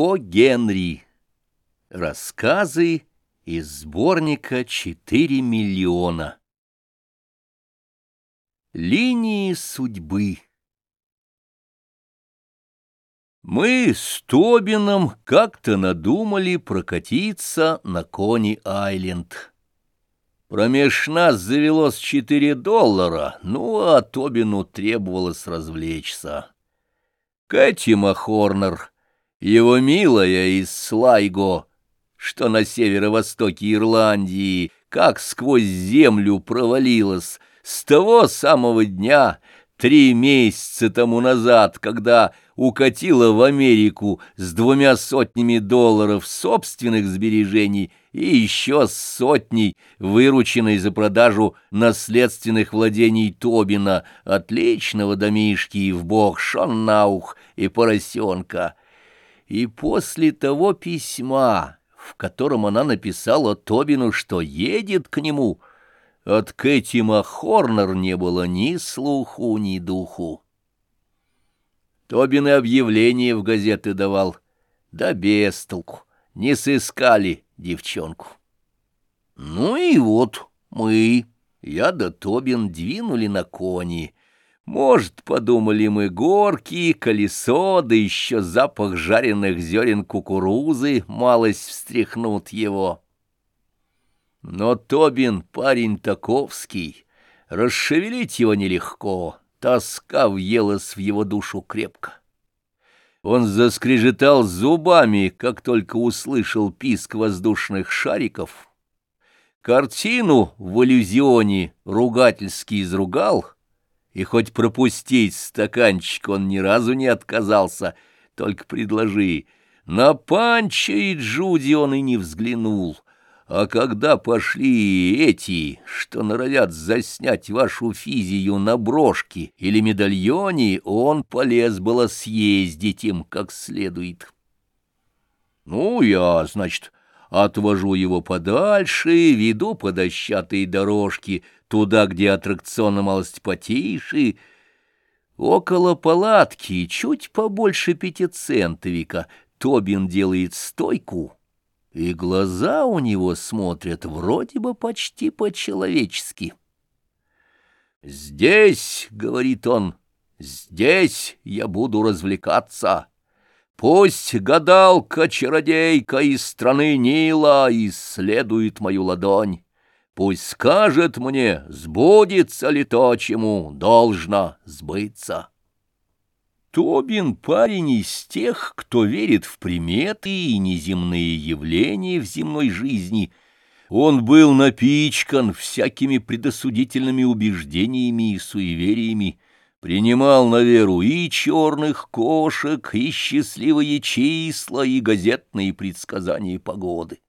О. Генри. Рассказы из сборника «Четыре миллиона». Линии судьбы. Мы с Тобином как-то надумали прокатиться на Кони-Айленд. Промеж нас завелось четыре доллара, ну а Тобину требовалось развлечься. Кэти Махорнер — его милая из Слайго, что на северо-востоке Ирландии, как сквозь землю провалилась, с того самого дня, три месяца тому назад, когда укатила в Америку с двумя сотнями долларов собственных сбережений и еще с сотней, вырученной за продажу наследственных владений Тобина, отличного домишки в бог Шоннаух и поросенка — и после того письма, в котором она написала Тобину, что едет к нему, от Кэтима Хорнер не было ни слуху, ни духу. Тобин и объявление в газеты давал, да без толку, не сыскали девчонку. Ну и вот мы, я да Тобин, двинули на кони — может, подумали мы, горки, колесо, да еще запах жареных зерен кукурузы малость встряхнут его. Но Тобин парень таковский, расшевелить его нелегко, тоска въелась в его душу крепко. Он заскрежетал зубами, как только услышал писк воздушных шариков. Картину в иллюзионе ругательски изругал — и хоть пропустить стаканчик он ни разу не отказался, только предложи. На Панча и Джуди он и не взглянул. А когда пошли эти, что норовят заснять вашу физию на брошке или медальоне, он полез было съездить им как следует. Ну, я, значит, отвожу его подальше, веду по дощатой дорожке, туда, где аттракционы малость потише. Около палатки, чуть побольше пятицентовика, Тобин делает стойку, и глаза у него смотрят вроде бы почти по-человечески. «Здесь, — говорит он, — здесь я буду развлекаться». Пусть гадалка-чародейка из страны Нила исследует мою ладонь. Пусть скажет мне, сбудется ли то, чему должно сбыться. Тобин парень из тех, кто верит в приметы и неземные явления в земной жизни. Он был напичкан всякими предосудительными убеждениями и суевериями, принимал на веру и черных кошек, и счастливые числа, и газетные предсказания погоды.